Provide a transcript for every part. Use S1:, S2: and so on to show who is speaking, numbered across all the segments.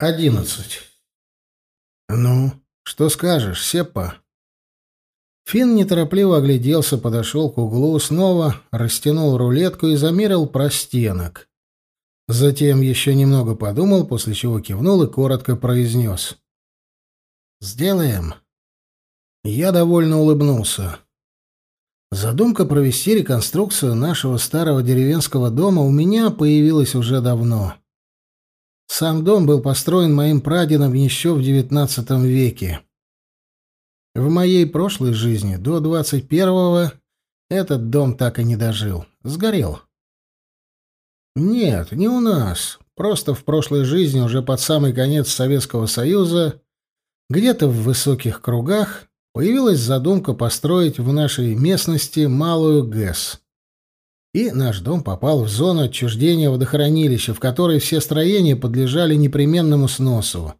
S1: Одиннадцать. «Ну, что скажешь, Сеппа?» Финн неторопливо огляделся, подошел к углу, снова растянул рулетку и замерил простенок. Затем еще немного подумал, после чего кивнул и коротко произнес. «Сделаем». Я довольно улыбнулся. Задумка провести реконструкцию нашего старого деревенского дома у меня появилась уже давно. Сам дом был построен моим прадедом еще в XIX веке. В моей прошлой жизни до 21-го этот дом так и не дожил. Сгорел. Нет, не у нас. Просто в прошлой жизни, уже под самый конец Советского Союза, где-то в высоких кругах появилась задумка построить в нашей местности малую ГЭС и наш дом попал в зону отчуждения водохранилища, в которой все строения подлежали непременному сносу,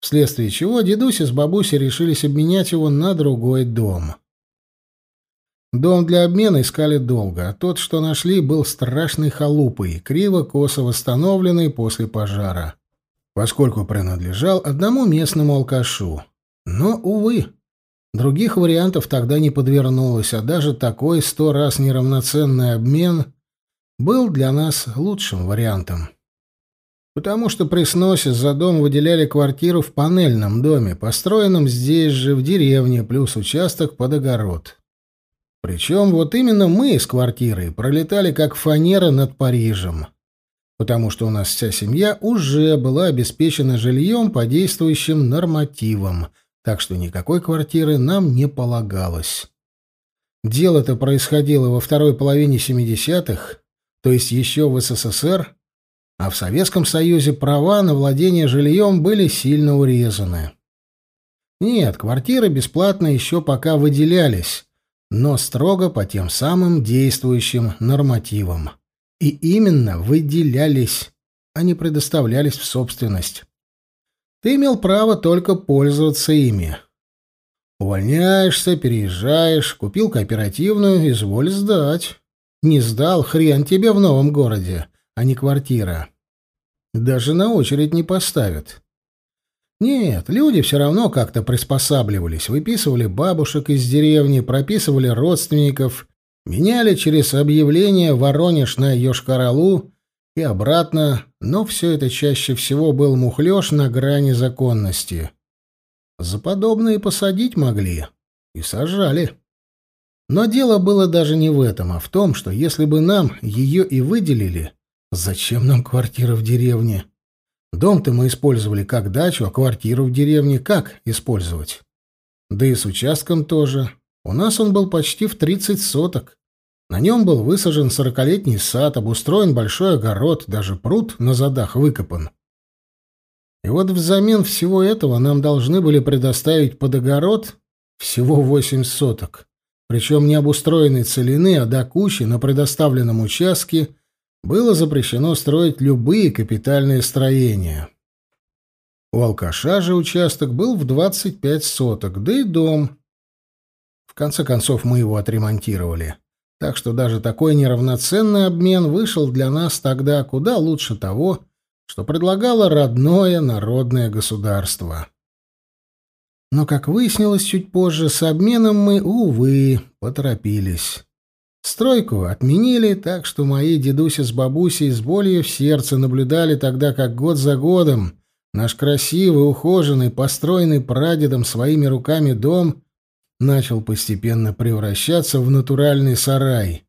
S1: вследствие чего дедуся с бабусей решились обменять его на другой дом. Дом для обмена искали долго, а тот, что нашли, был страшной халупой, криво-косо восстановленный после пожара, поскольку принадлежал одному местному алкашу. Но, увы, Других вариантов тогда не подвернулось, а даже такой сто раз неравноценный обмен был для нас лучшим вариантом. Потому что при сносе за дом выделяли квартиру в панельном доме, построенном здесь же, в деревне, плюс участок под огород. Причем вот именно мы с квартирой пролетали как фанера над Парижем, потому что у нас вся семья уже была обеспечена жильем по действующим нормативам — так что никакой квартиры нам не полагалось. Дело-то происходило во второй половине 70-х, то есть еще в СССР, а в Советском Союзе права на владение жильем были сильно урезаны. Нет, квартиры бесплатно еще пока выделялись, но строго по тем самым действующим нормативам. И именно выделялись, а не предоставлялись в собственность ты имел право только пользоваться ими. Увольняешься, переезжаешь, купил кооперативную, изволь сдать. Не сдал, хрен тебе в новом городе, а не квартира. Даже на очередь не поставят. Нет, люди все равно как-то приспосабливались, выписывали бабушек из деревни, прописывали родственников, меняли через объявление Воронеж на Йошкар-Олу и обратно, но все это чаще всего был мухлёж на грани законности. За подобное посадить могли. И сажали. Но дело было даже не в этом, а в том, что если бы нам ее и выделили, зачем нам квартира в деревне? Дом-то мы использовали как дачу, а квартиру в деревне как использовать? Да и с участком тоже. У нас он был почти в 30 соток. На нем был высажен сорокалетний сад, обустроен большой огород, даже пруд на задах выкопан. И вот взамен всего этого нам должны были предоставить под огород всего восемь соток, причем не обустроенной целины, а до кучи на предоставленном участке было запрещено строить любые капитальные строения. У алкаша же участок был в 25 соток, да и дом. В конце концов мы его отремонтировали. Так что даже такой неравноценный обмен вышел для нас тогда куда лучше того, что предлагало родное народное государство. Но, как выяснилось чуть позже, с обменом мы, увы, поторопились. Стройку отменили, так что мои дедуся с бабусей с болью в сердце наблюдали тогда, как год за годом наш красивый, ухоженный, построенный прадедом своими руками дом начал постепенно превращаться в натуральный сарай.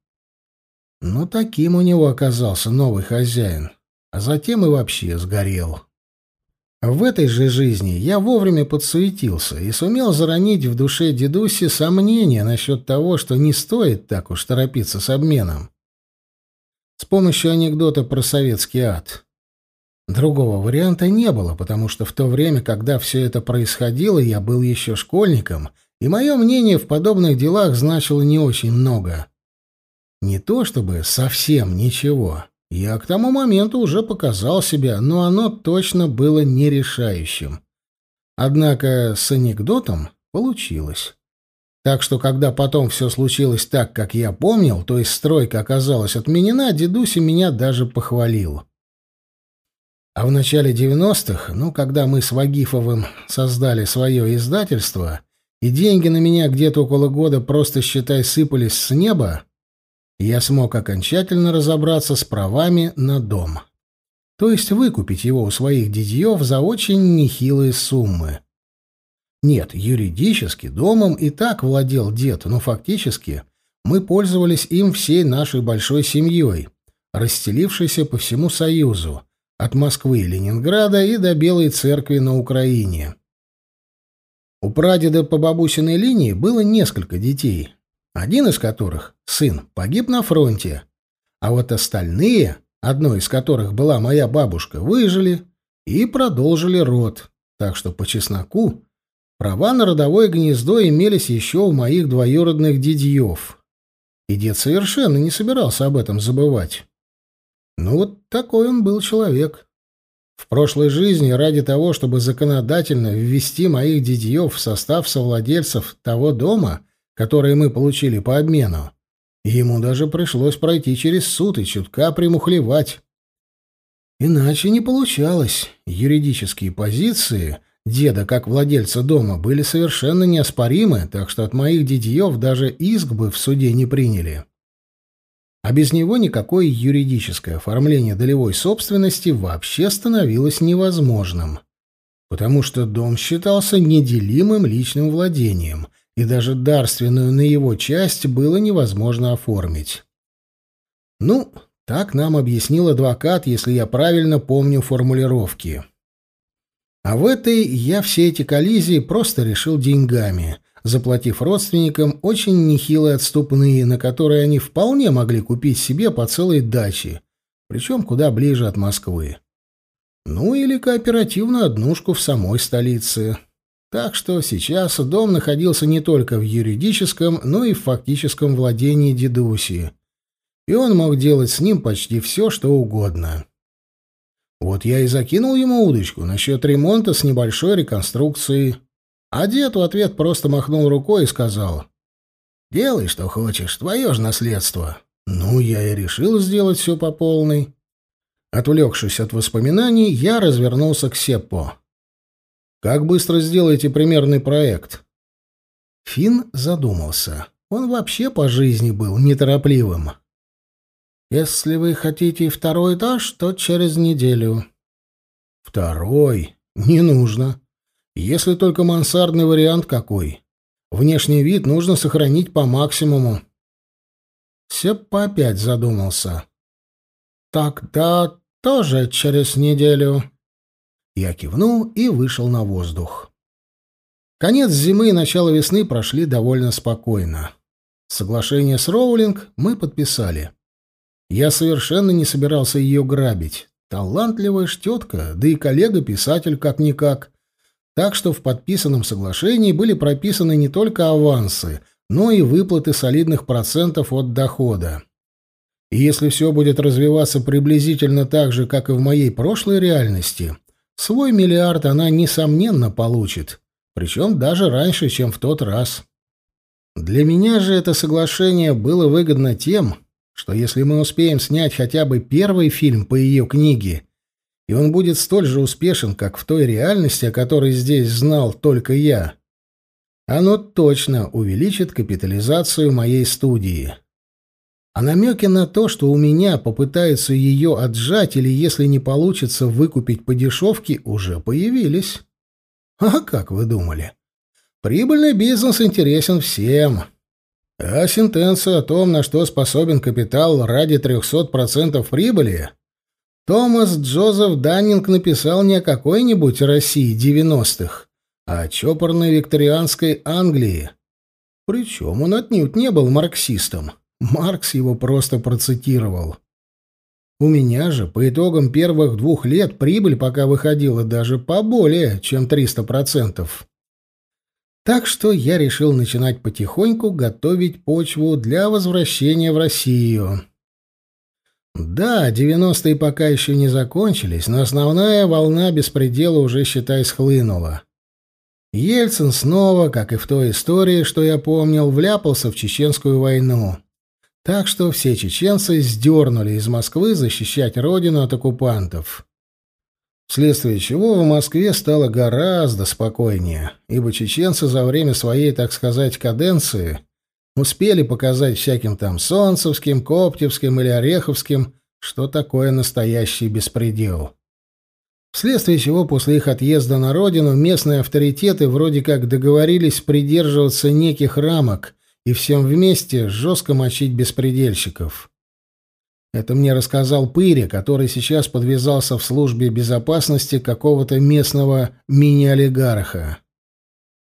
S1: Но таким у него оказался новый хозяин, а затем и вообще сгорел. В этой же жизни я вовремя подсуетился и сумел заронить в душе дедуси сомнения насчет того, что не стоит так уж торопиться с обменом. С помощью анекдота про советский ад. Другого варианта не было, потому что в то время, когда все это происходило, я был еще школьником и мое мнение в подобных делах значило не очень много. Не то чтобы совсем ничего. Я к тому моменту уже показал себя, но оно точно было нерешающим. Однако с анекдотом получилось. Так что, когда потом все случилось так, как я помнил, то есть стройка оказалась отменена, дедуся меня даже похвалил. А в начале 90-х, ну, когда мы с Вагифовым создали свое издательство, и деньги на меня где-то около года просто, считай, сыпались с неба, я смог окончательно разобраться с правами на дом. То есть выкупить его у своих дядьев за очень нехилые суммы. Нет, юридически домом и так владел дед, но фактически мы пользовались им всей нашей большой семьей, расстелившейся по всему Союзу, от Москвы и Ленинграда и до Белой Церкви на Украине. У прадеда по бабусиной линии было несколько детей, один из которых, сын, погиб на фронте, а вот остальные, одной из которых была моя бабушка, выжили и продолжили род, так что по чесноку права на родовое гнездо имелись еще у моих двоюродных дядьев. И дед совершенно не собирался об этом забывать. Ну вот такой он был человек. В прошлой жизни ради того, чтобы законодательно ввести моих дядьев в состав совладельцев того дома, который мы получили по обмену, ему даже пришлось пройти через суд и чутка примухлевать. Иначе не получалось. Юридические позиции деда как владельца дома были совершенно неоспоримы, так что от моих дядьев даже иск бы в суде не приняли. А без него никакое юридическое оформление долевой собственности вообще становилось невозможным, потому что дом считался неделимым личным владением, и даже дарственную на его часть было невозможно оформить. Ну, так нам объяснил адвокат, если я правильно помню формулировки. А в этой я все эти коллизии просто решил деньгами — заплатив родственникам очень нехилые отступные, на которые они вполне могли купить себе по целой даче, причем куда ближе от Москвы. Ну или кооперативную однушку в самой столице. Так что сейчас дом находился не только в юридическом, но и в фактическом владении дедуси, и он мог делать с ним почти все, что угодно. Вот я и закинул ему удочку насчет ремонта с небольшой реконструкцией. А дед в ответ просто махнул рукой и сказал, «Делай, что хочешь, твое же наследство». Ну, я и решил сделать все по полной. Отвлекшись от воспоминаний, я развернулся к Сеппо. «Как быстро сделаете примерный проект?» Финн задумался. Он вообще по жизни был неторопливым. «Если вы хотите второй этаж, то через неделю». «Второй? Не нужно. Если только мансардный вариант какой. Внешний вид нужно сохранить по максимуму. Сеппа опять задумался. «Тогда тоже через неделю». Я кивнул и вышел на воздух. Конец зимы и начало весны прошли довольно спокойно. Соглашение с Роулинг мы подписали. Я совершенно не собирался ее грабить. Талантливая ж тетка, да и коллега-писатель как-никак. Так что в подписанном соглашении были прописаны не только авансы, но и выплаты солидных процентов от дохода. И если все будет развиваться приблизительно так же, как и в моей прошлой реальности, свой миллиард она, несомненно, получит, причем даже раньше, чем в тот раз. Для меня же это соглашение было выгодно тем, что если мы успеем снять хотя бы первый фильм по ее книге и он будет столь же успешен, как в той реальности, о которой здесь знал только я. Оно точно увеличит капитализацию моей студии. А намеки на то, что у меня попытаются ее отжать или, если не получится, выкупить по дешевке, уже появились. А как вы думали? Прибыльный бизнес интересен всем. А сентенция о том, на что способен капитал ради 300% прибыли, Томас Джозеф Даннинг написал не о какой-нибудь России девяностых, а о чопорной викторианской Англии. Причем он отнюдь не был марксистом. Маркс его просто процитировал. У меня же по итогам первых двух лет прибыль пока выходила даже поболее, чем 300%. Так что я решил начинать потихоньку готовить почву для возвращения в Россию. Да, девяностые пока еще не закончились, но основная волна беспредела уже, считай, схлынула. Ельцин снова, как и в той истории, что я помнил, вляпался в чеченскую войну. Так что все чеченцы сдернули из Москвы защищать родину от оккупантов. Вследствие чего в Москве стало гораздо спокойнее, ибо чеченцы за время своей, так сказать, каденции успели показать всяким там солнцевским, коптевским или ореховским, что такое настоящий беспредел. Вследствие чего после их отъезда на родину местные авторитеты вроде как договорились придерживаться неких рамок и всем вместе жестко мочить беспредельщиков. Это мне рассказал Пыря, который сейчас подвязался в службе безопасности какого-то местного мини-олигарха.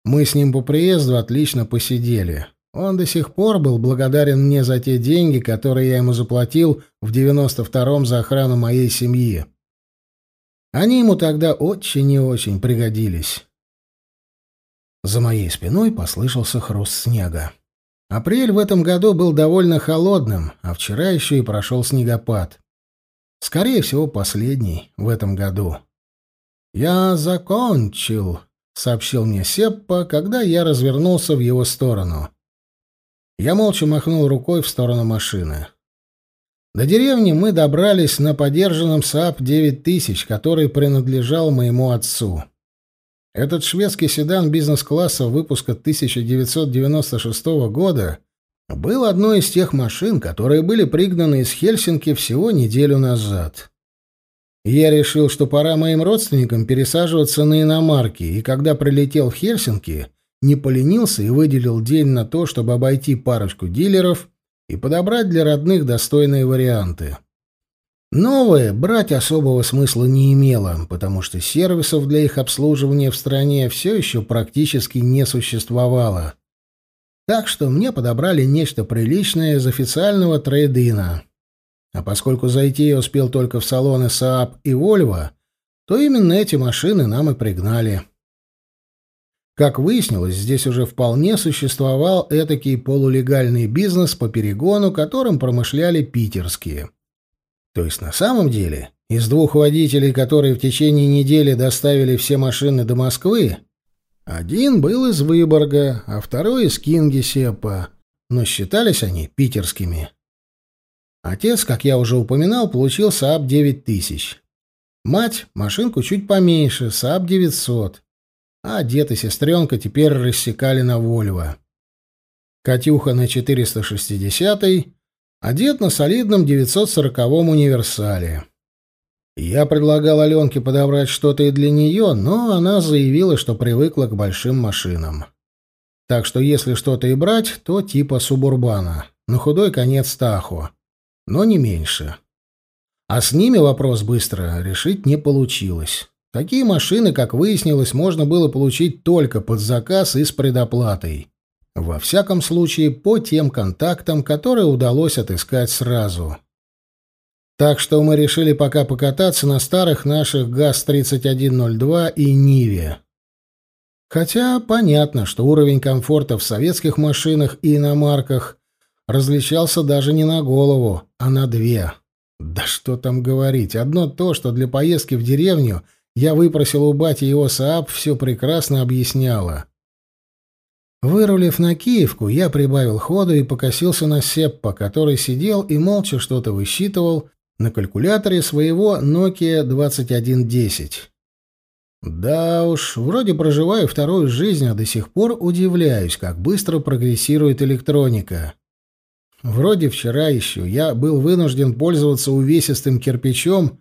S1: Мы с ним по приезду отлично посидели. Он до сих пор был благодарен мне за те деньги, которые я ему заплатил в 92-м за охрану моей семьи. Они ему тогда очень и очень пригодились. За моей спиной послышался хруст снега. Апрель в этом году был довольно холодным, а вчера еще и прошел снегопад. Скорее всего, последний в этом году. «Я закончил», — сообщил мне Сеппа, когда я развернулся в его сторону. Я молча махнул рукой в сторону машины. До деревни мы добрались на подержанном Saab-9000, который принадлежал моему отцу. Этот шведский седан бизнес-класса выпуска 1996 года был одной из тех машин, которые были пригнаны из Хельсинки всего неделю назад. Я решил, что пора моим родственникам пересаживаться на иномарки, и когда прилетел в Хельсинки, не поленился и выделил день на то, чтобы обойти парочку дилеров и подобрать для родных достойные варианты. Новые брать особого смысла не имело, потому что сервисов для их обслуживания в стране все еще практически не существовало. Так что мне подобрали нечто приличное из официального трейдина. А поскольку зайти я успел только в салоны Saab и Volvo, то именно эти машины нам и пригнали. Как выяснилось, здесь уже вполне существовал этакий полулегальный бизнес по перегону, которым промышляли питерские. То есть на самом деле из двух водителей, которые в течение недели доставили все машины до Москвы, один был из Выборга, а второй из Кингисеппа, но считались они питерскими. Отец, как я уже упоминал, получил СААП 9000. Мать — машинку чуть поменьше, СААП 900 а дед и сестренка теперь рассекали на Вольво. Катюха на 460-й, а дед на солидном 940-м универсале. Я предлагал Аленке подобрать что-то и для нее, но она заявила, что привыкла к большим машинам. Так что если что-то и брать, то типа субурбана, на худой конец Тахо, но не меньше. А с ними вопрос быстро решить не получилось. Такие машины, как выяснилось, можно было получить только под заказ и с предоплатой. Во всяком случае, по тем контактам, которые удалось отыскать сразу. Так что мы решили пока покататься на старых наших ГАЗ-3102 и Ниве. Хотя понятно, что уровень комфорта в советских машинах и иномарках различался даже не на голову, а на две. Да что там говорить, одно то, что для поездки в деревню – я выпросил у бати его СААП, все прекрасно объясняло. Вырулив на Киевку, я прибавил ходу и покосился на Сеппа, который сидел и молча что-то высчитывал на калькуляторе своего Nokia 2110. Да уж, вроде проживаю вторую жизнь, а до сих пор удивляюсь, как быстро прогрессирует электроника. Вроде вчера еще я был вынужден пользоваться увесистым кирпичом,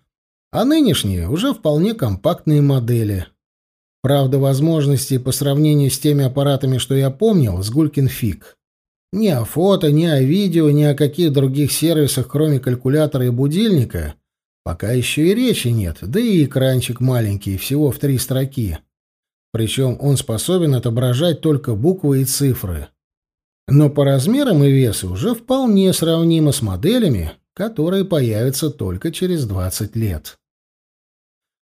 S1: а нынешние уже вполне компактные модели. Правда, возможностей по сравнению с теми аппаратами, что я помнил, с Гулькин фиг. Ни о фото, ни о видео, ни о каких других сервисах, кроме калькулятора и будильника, пока еще и речи нет, да и экранчик маленький, всего в три строки. Причем он способен отображать только буквы и цифры. Но по размерам и весу уже вполне сравнимо с моделями, которые появятся только через 20 лет.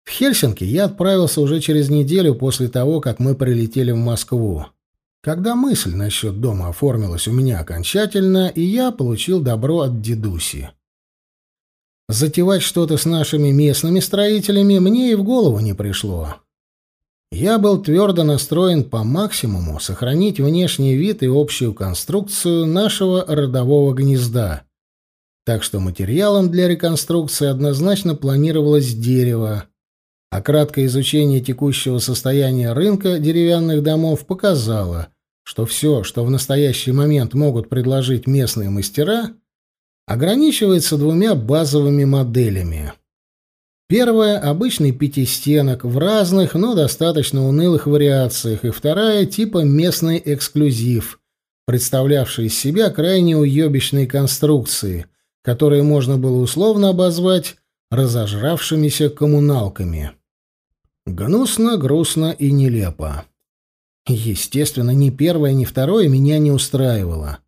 S1: В Хельсинки я отправился уже через неделю после того, как мы прилетели в Москву. Когда мысль насчет дома оформилась у меня окончательно, и я получил добро от дедуси. Затевать что-то с нашими местными строителями мне и в голову не пришло. Я был твердо настроен по максимуму сохранить внешний вид и общую конструкцию нашего родового гнезда. Так что материалом для реконструкции однозначно планировалось дерево, а краткое изучение текущего состояния рынка деревянных домов показало, что все, что в настоящий момент могут предложить местные мастера, ограничивается двумя базовыми моделями. Первая — обычный пятистенок в разных, но достаточно унылых вариациях, и вторая — типа местный эксклюзив, представлявший из себя крайне уебищные конструкции, которые можно было условно обозвать разожравшимися коммуналками. Гнусно, грустно и нелепо. Естественно, ни первое, ни второе меня не устраивало.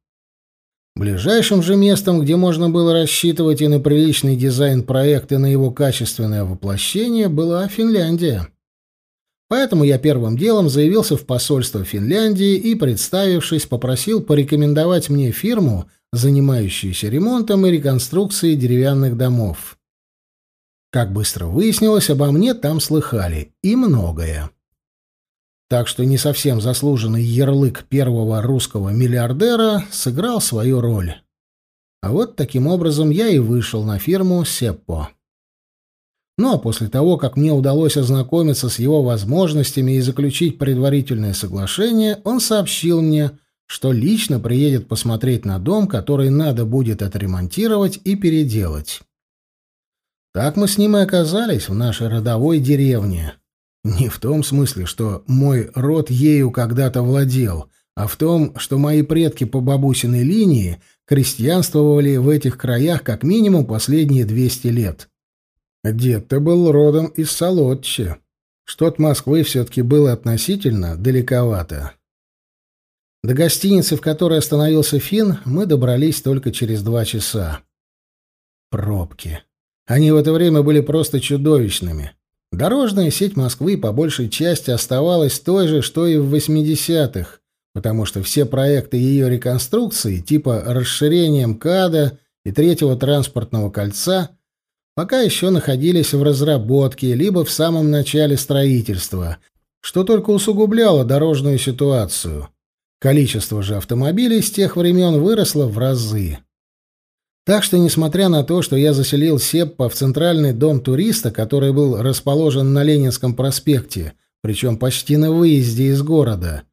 S1: Ближайшим же местом, где можно было рассчитывать и на приличный дизайн проекта, и на его качественное воплощение, была Финляндия. Поэтому я первым делом заявился в посольство Финляндии и, представившись, попросил порекомендовать мне фирму, занимающуюся ремонтом и реконструкцией деревянных домов. Как быстро выяснилось, обо мне там слыхали, и многое. Так что не совсем заслуженный ярлык первого русского миллиардера сыграл свою роль. А вот таким образом я и вышел на фирму Сеппо. Ну а после того, как мне удалось ознакомиться с его возможностями и заключить предварительное соглашение, он сообщил мне, что лично приедет посмотреть на дом, который надо будет отремонтировать и переделать. Так мы с ним и оказались в нашей родовой деревне. Не в том смысле, что мой род ею когда-то владел, а в том, что мои предки по бабусиной линии крестьянствовали в этих краях как минимум последние 200 лет. Дед-то был родом из Солодчи, что от Москвы все-таки было относительно далековато. До гостиницы, в которой остановился Финн, мы добрались только через два часа. Пробки. Они в это время были просто чудовищными. Дорожная сеть Москвы по большей части оставалась той же, что и в 80-х, потому что все проекты ее реконструкции, типа расширения МКАДа и третьего транспортного кольца, пока еще находились в разработке либо в самом начале строительства, что только усугубляло дорожную ситуацию. Количество же автомобилей с тех времен выросло в разы. Так что, несмотря на то, что я заселил Сеппа в центральный дом туриста, который был расположен на Ленинском проспекте, причем почти на выезде из города,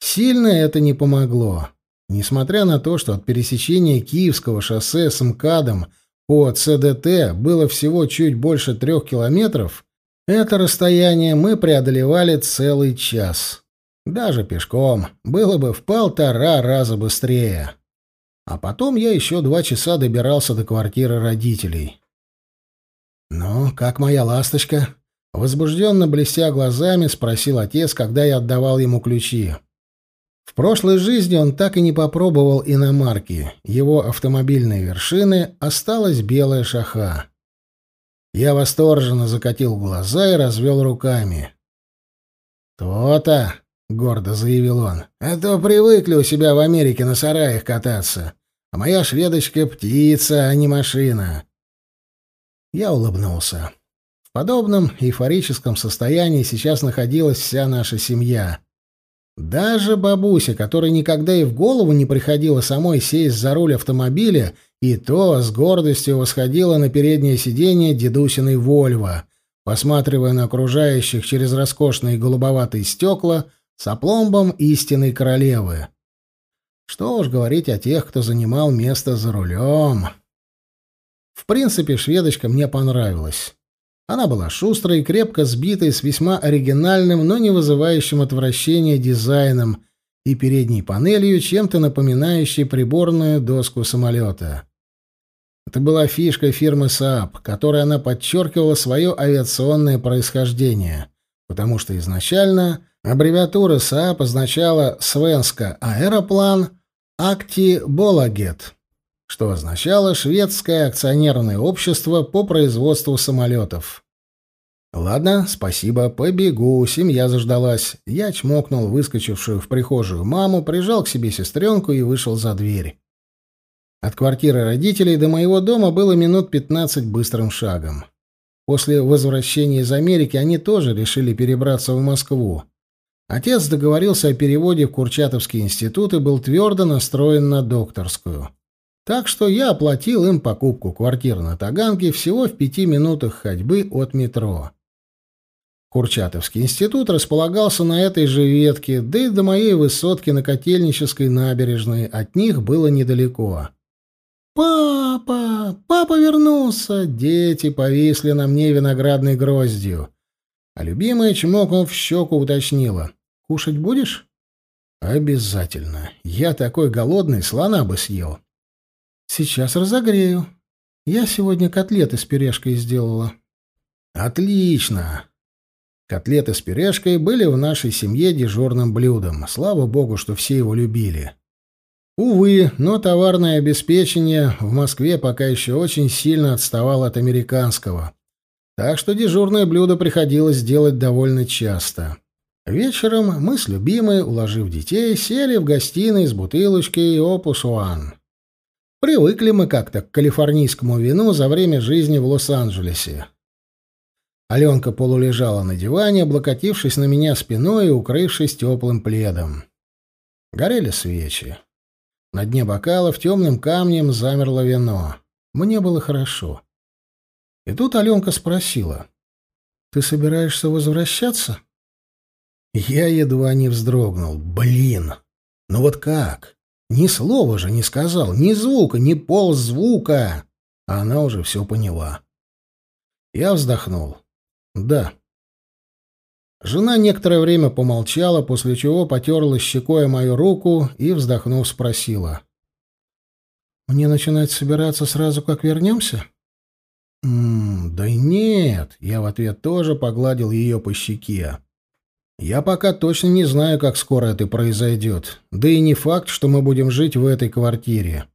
S1: сильно это не помогло. Несмотря на то, что от пересечения Киевского шоссе с МКАДом по ЦДТ было всего чуть больше трех километров, это расстояние мы преодолевали целый час. Даже пешком было бы в полтора раза быстрее. А потом я еще два часа добирался до квартиры родителей. «Ну, как моя ласточка?» Возбужденно блестя глазами, спросил отец, когда я отдавал ему ключи. В прошлой жизни он так и не попробовал иномарки. Его автомобильной вершины осталась белая шаха. Я восторженно закатил глаза и развел руками. «То-то!» — гордо заявил он. «А то привыкли у себя в Америке на сараях кататься. А моя шведочка — птица, а не машина». Я улыбнулся. В подобном эйфорическом состоянии сейчас находилась вся наша семья. Даже бабуся, которой никогда и в голову не приходило самой сесть за руль автомобиля, и то с гордостью восходила на переднее сиденье дедусиной «Вольво», посматривая на окружающих через роскошные голубоватые стекла с опломбом истинной королевы. Что уж говорить о тех, кто занимал место за рулем. В принципе, шведочка мне понравилась. Она была шустрой, крепко сбитой, с весьма оригинальным, но не вызывающим отвращения дизайном и передней панелью, чем-то напоминающей приборную доску самолета. Это была фишка фирмы Saab, которой она подчеркивала свое авиационное происхождение, потому что изначально Аббревиатура СААП означала «Свенска аэроплан Акти Болагет», что означало «Шведское акционерное общество по производству самолетов». «Ладно, спасибо, побегу, семья заждалась». Я чмокнул выскочившую в прихожую маму, прижал к себе сестренку и вышел за дверь. От квартиры родителей до моего дома было минут пятнадцать быстрым шагом. После возвращения из Америки они тоже решили перебраться в Москву. Отец договорился о переводе в Курчатовский институт и был твердо настроен на докторскую. Так что я оплатил им покупку квартиры на Таганке всего в пяти минутах ходьбы от метро. Курчатовский институт располагался на этой же ветке, да и до моей высотки на Котельнической набережной от них было недалеко. «Папа! Папа вернулся!» Дети повисли на мне виноградной гроздью. А любимая, чмокнув в щеку, уточнила. «Кушать будешь?» «Обязательно. Я такой голодный, слона бы съел». «Сейчас разогрею. Я сегодня котлеты с пюрешкой сделала». «Отлично!» Котлеты с пюрешкой были в нашей семье дежурным блюдом. Слава богу, что все его любили. Увы, но товарное обеспечение в Москве пока еще очень сильно отставало от американского. Так что дежурное блюдо приходилось делать довольно часто. Вечером мы с любимой, уложив детей, сели в гостиной с бутылочкой «Опус Уан». Привыкли мы как-то к калифорнийскому вину за время жизни в Лос-Анджелесе. Аленка полулежала на диване, облокотившись на меня спиной и укрывшись теплым пледом. Горели свечи. На дне бокалов темным камнем замерло вино. Мне было хорошо. И тут Аленка спросила. «Ты собираешься возвращаться?» Я едва не вздрогнул. «Блин! Ну вот как? Ни слова же не сказал, ни звука, ни ползвука!» А она уже все поняла. Я вздохнул. «Да». Жена некоторое время помолчала, после чего потерла щекой мою руку и, вздохнув, спросила. «Мне начинать собираться сразу, как вернемся?» «М -м, «Да нет», — я в ответ тоже погладил ее по щеке. «Я пока точно не знаю, как скоро это произойдет. Да и не факт, что мы будем жить в этой квартире».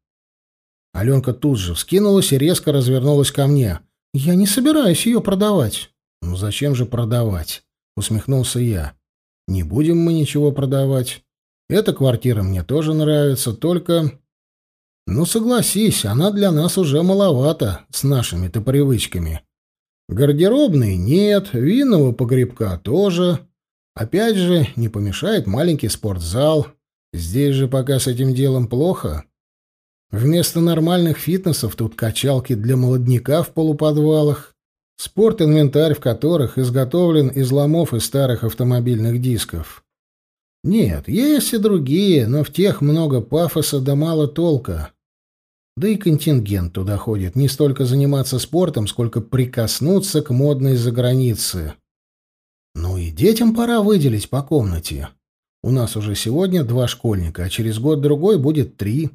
S1: Аленка тут же вскинулась и резко развернулась ко мне. «Я не собираюсь ее продавать». «Ну зачем же продавать?» — усмехнулся я. «Не будем мы ничего продавать. Эта квартира мне тоже нравится, только...» «Ну, согласись, она для нас уже маловата с нашими-то привычками. Гардеробной нет, винного погребка тоже. Опять же, не помешает маленький спортзал. Здесь же пока с этим делом плохо. Вместо нормальных фитнесов тут качалки для молодняка в полуподвалах. Спорт-инвентарь в которых изготовлен из ломов и старых автомобильных дисков. Нет, есть и другие, но в тех много пафоса да мало толка. Да и контингент туда ходит не столько заниматься спортом, сколько прикоснуться к модной загранице. Ну и детям пора выделить по комнате. У нас уже сегодня два школьника, а через год-другой будет три.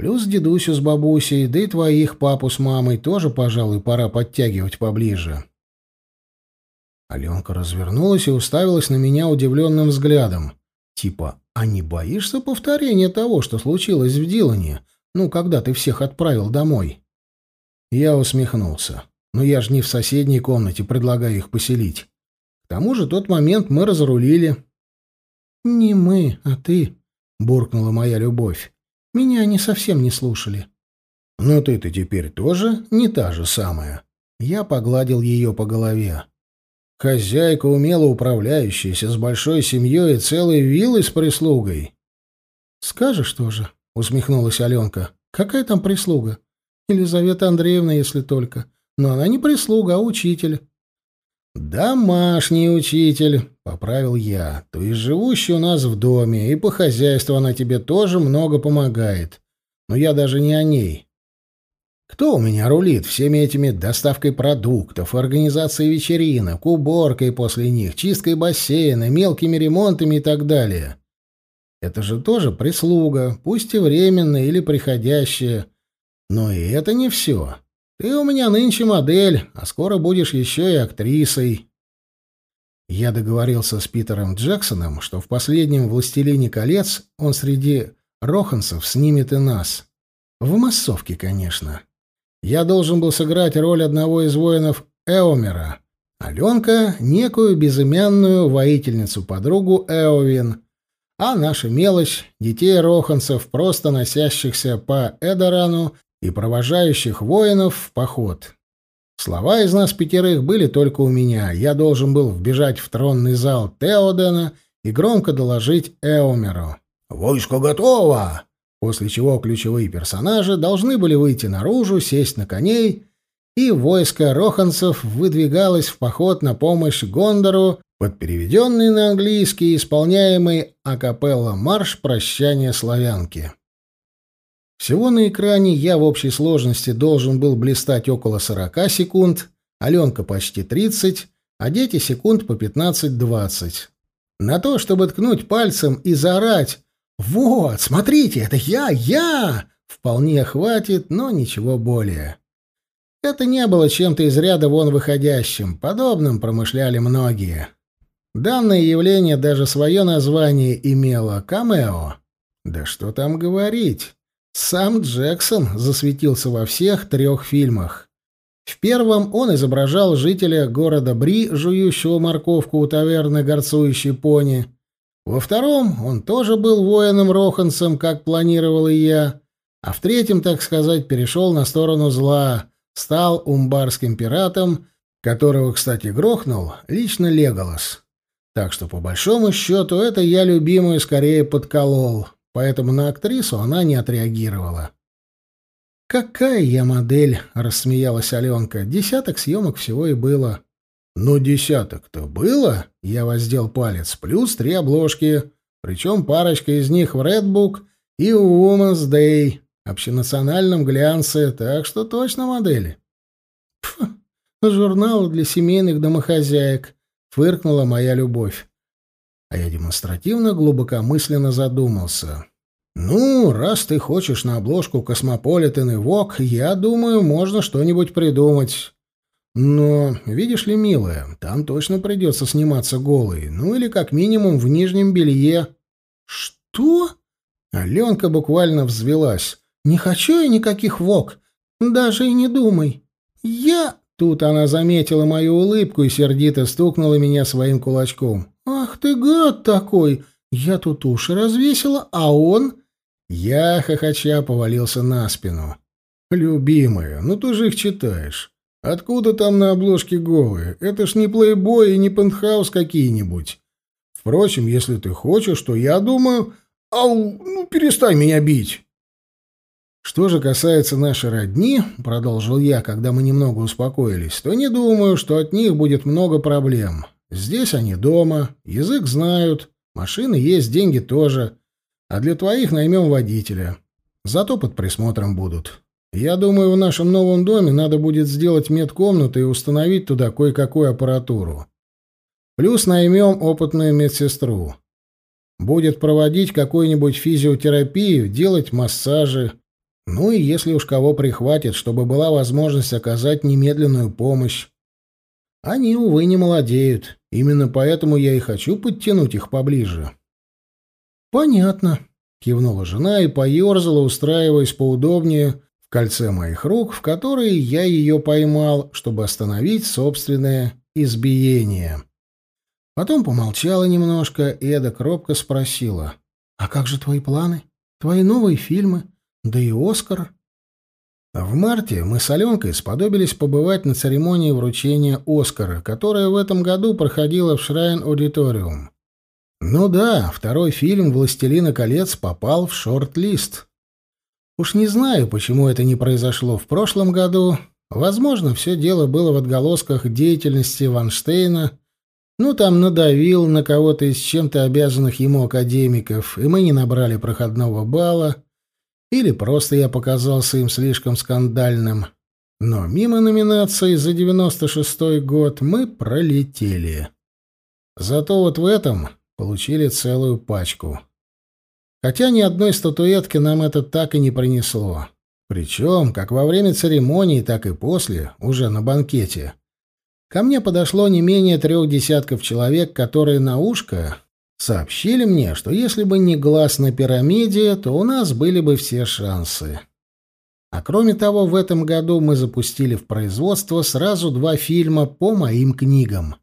S1: Плюс дедусю с бабусей, да и твоих папу с мамой тоже, пожалуй, пора подтягивать поближе. Аленка развернулась и уставилась на меня удивленным взглядом. Типа, а не боишься повторения того, что случилось в Дилане? Ну, когда ты всех отправил домой? Я усмехнулся. Но я же не в соседней комнате предлагаю их поселить. К тому же тот момент мы разрулили. «Не мы, а ты», — буркнула моя любовь. Меня они совсем не слушали. «Но ты-то теперь тоже не та же самая». Я погладил ее по голове. Хозяйка, умело управляющаяся, с большой семьей и целой виллой с прислугой. «Скажешь тоже», — усмехнулась Аленка. «Какая там прислуга? Елизавета Андреевна, если только. Но она не прислуга, а учитель». «Домашний учитель», — поправил я, — «то есть живущий у нас в доме, и по хозяйству она тебе тоже много помогает. Но я даже не о ней. Кто у меня рулит всеми этими доставкой продуктов, организацией вечеринок, уборкой после них, чисткой бассейна, мелкими ремонтами и так далее? Это же тоже прислуга, пусть и временная или приходящая. Но и это не все. Ты у меня нынче модель, а скоро будешь еще и актрисой. Я договорился с Питером Джексоном, что в последнем «Властелине колец» он среди роханцев снимет и нас. В массовке, конечно. Я должен был сыграть роль одного из воинов Эомера. Аленка — некую безымянную воительницу-подругу Эовин, а наша мелочь — детей роханцев, просто носящихся по Эдорану и провожающих воинов в поход. Слова из нас пятерых были только у меня. Я должен был вбежать в тронный зал Теодена и громко доложить Эомеру. «Войско готово!» После чего ключевые персонажи должны были выйти наружу, сесть на коней и войско роханцев выдвигалось в поход на помощь Гондору под переведенный на английский исполняемый акапелла марш прощания славянки. Всего на экране я в общей сложности должен был блистать около 40 секунд, Аленка почти 30, а дети секунд по 15-20. На то, чтобы ткнуть пальцем и заорать «Вот, смотрите, это я, я!» вполне хватит, но ничего более. Это не было чем-то из ряда вон выходящим, подобным промышляли многие. Данное явление даже свое название имело — камео. Да что там говорить. Сам Джексон засветился во всех трех фильмах. В первом он изображал жителя города Бри, жующего морковку у таверны горцующей пони. Во втором он тоже был воином-роханцем, как планировал и я. А в третьем, так сказать, перешел на сторону зла, стал умбарским пиратом, которого, кстати, грохнул лично Леголас. Так что, по большому счету, это я любимую скорее подколол поэтому на актрису она не отреагировала. «Какая я модель!» — рассмеялась Аленка. «Десяток съемок всего и было». «Ну, десяток-то было?» — я воздел палец. «Плюс три обложки, причем парочка из них в Redbook и Woman's Day, общенациональном глянце, так что точно модели». «Пф, журнал для семейных домохозяек», — фыркнула моя любовь а я демонстративно глубокомысленно задумался. «Ну, раз ты хочешь на обложку «Cosmopolitan» и «Vogue», я думаю, можно что-нибудь придумать. Но, видишь ли, милая, там точно придется сниматься голой, ну или как минимум в нижнем белье». «Что?» Аленка буквально взвелась. «Не хочу я никаких «Вок», даже и не думай. Я...» Тут она заметила мою улыбку и сердито стукнула меня своим кулачком. «Ах ты гад такой! Я тут уши развесила, а он...» Я, хохоча, повалился на спину. «Любимая, ну ты же их читаешь. Откуда там на обложке голые? Это ж не плейбой и не пентхаус какие-нибудь. Впрочем, если ты хочешь, то я думаю... Ау, ну перестань меня бить!» «Что же касается нашей родни, — продолжил я, когда мы немного успокоились, — то не думаю, что от них будет много проблем. Здесь они дома, язык знают, машины есть, деньги тоже. А для твоих наймем водителя. Зато под присмотром будут. Я думаю, в нашем новом доме надо будет сделать медкомнату и установить туда кое-какую аппаратуру. Плюс наймем опытную медсестру. Будет проводить какую-нибудь физиотерапию, делать массажи. Ну и если уж кого прихватит, чтобы была возможность оказать немедленную помощь. Они, увы, не молодеют. Именно поэтому я и хочу подтянуть их поближе. Понятно, кивнула жена и поерзала, устраиваясь поудобнее в кольце моих рук, в которые я ее поймал, чтобы остановить собственное избиение. Потом помолчала немножко, и Эда кропко спросила: "А как же твои планы? Твои новые фильмы? Да и Оскар?" В марте мы с Аленкой сподобились побывать на церемонии вручения «Оскара», которая в этом году проходила в Шрайн-аудиториум. Ну да, второй фильм «Властелина колец» попал в шорт-лист. Уж не знаю, почему это не произошло в прошлом году. Возможно, все дело было в отголосках деятельности Ванштейна. Ну, там надавил на кого-то из чем-то обязанных ему академиков, и мы не набрали проходного балла. Или просто я показался им слишком скандальным. Но мимо номинации за 96-й год мы пролетели. Зато вот в этом получили целую пачку. Хотя ни одной статуэтки нам это так и не принесло. Причем, как во время церемонии, так и после, уже на банкете. Ко мне подошло не менее трех десятков человек, которые на ушко Сообщили мне, что если бы не глаз на пирамиде, то у нас были бы все шансы. А кроме того, в этом году мы запустили в производство сразу два фильма по моим книгам.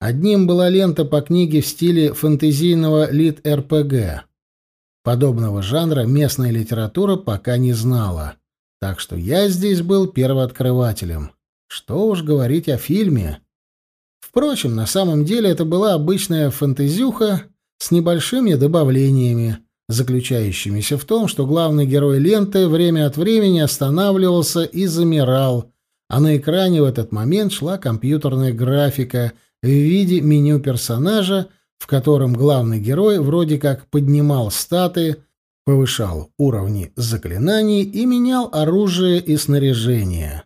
S1: Одним была лента по книге в стиле фэнтезийного лит-РПГ. Подобного жанра местная литература пока не знала, так что я здесь был первооткрывателем. Что уж говорить о фильме. Впрочем, на самом деле это была обычная фантазюха с небольшими добавлениями, заключающимися в том, что главный герой ленты время от времени останавливался и замирал, а на экране в этот момент шла компьютерная графика в виде меню персонажа, в котором главный герой вроде как поднимал статы, повышал уровни заклинаний и менял оружие и снаряжение.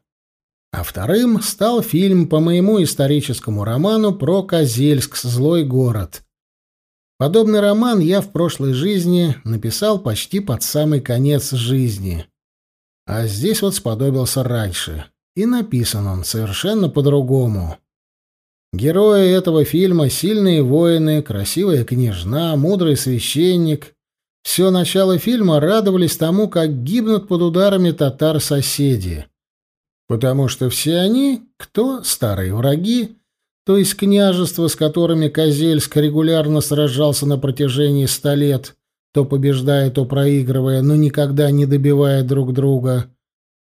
S1: А вторым стал фильм по моему историческому роману про Козельск, злой город. Подобный роман я в прошлой жизни написал почти под самый конец жизни. А здесь вот сподобился раньше. И написан он совершенно по-другому. Герои этого фильма — сильные воины, красивая княжна, мудрый священник. Все начало фильма радовались тому, как гибнут под ударами татар соседи. Потому что все они, кто старые враги, то есть княжества, с которыми Козельск регулярно сражался на протяжении ста лет, то побеждая, то проигрывая, но никогда не добивая друг друга —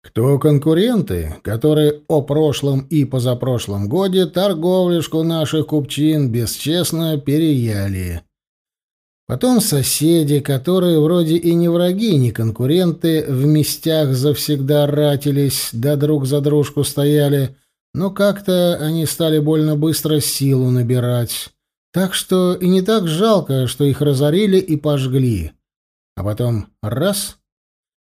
S1: кто конкуренты, которые о прошлом и позапрошлом годе торговлюшку наших купчин бесчестно переяли? Потом соседи, которые вроде и не враги, не конкуренты, в местях завсегда ратились, да друг за дружку стояли, но как-то они стали больно быстро силу набирать. Так что и не так жалко, что их разорили и пожгли. А потом раз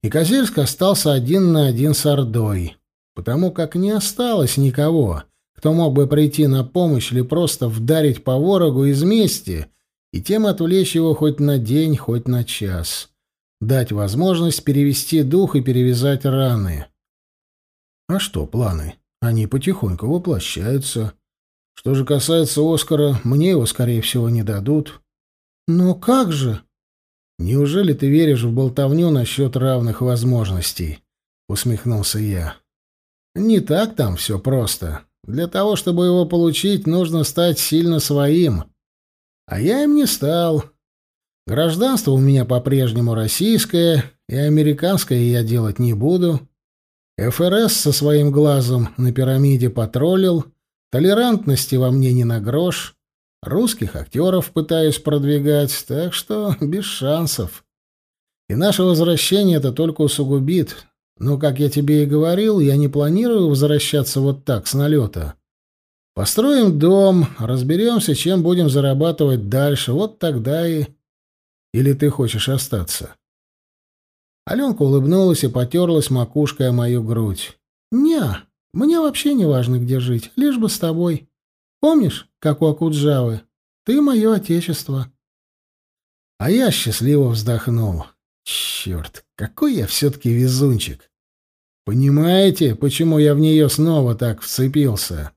S1: и Козельск остался один на один с Ордой, потому как не осталось никого, кто мог бы прийти на помощь или просто вдарить по ворогу из мести и тем отвлечь его хоть на день, хоть на час, дать возможность перевести дух и перевязать раны. А что планы? Они потихоньку воплощаются. Что же касается Оскара, мне его, скорее всего, не дадут. Но как же? «Неужели ты веришь в болтовню насчет равных возможностей?» — усмехнулся я. «Не так там все просто. Для того, чтобы его получить, нужно стать сильно своим. А я им не стал. Гражданство у меня по-прежнему российское, и американское я делать не буду. ФРС со своим глазом на пирамиде потроллил, толерантности во мне не на грош». Русских актеров пытаюсь продвигать, так что без шансов. И наше возвращение это только усугубит. Но, как я тебе и говорил, я не планирую возвращаться вот так, с налета. Построим дом, разберемся, чем будем зарабатывать дальше, вот тогда и... Или ты хочешь остаться?» Аленка улыбнулась и потерлась макушкой о мою грудь. «Не, мне вообще не важно, где жить, лишь бы с тобой. Помнишь, как у Акуджавы? Ты мое отечество. А я счастливо вздохнул. Черт, какой я все-таки везунчик. Понимаете, почему я в нее снова так вцепился?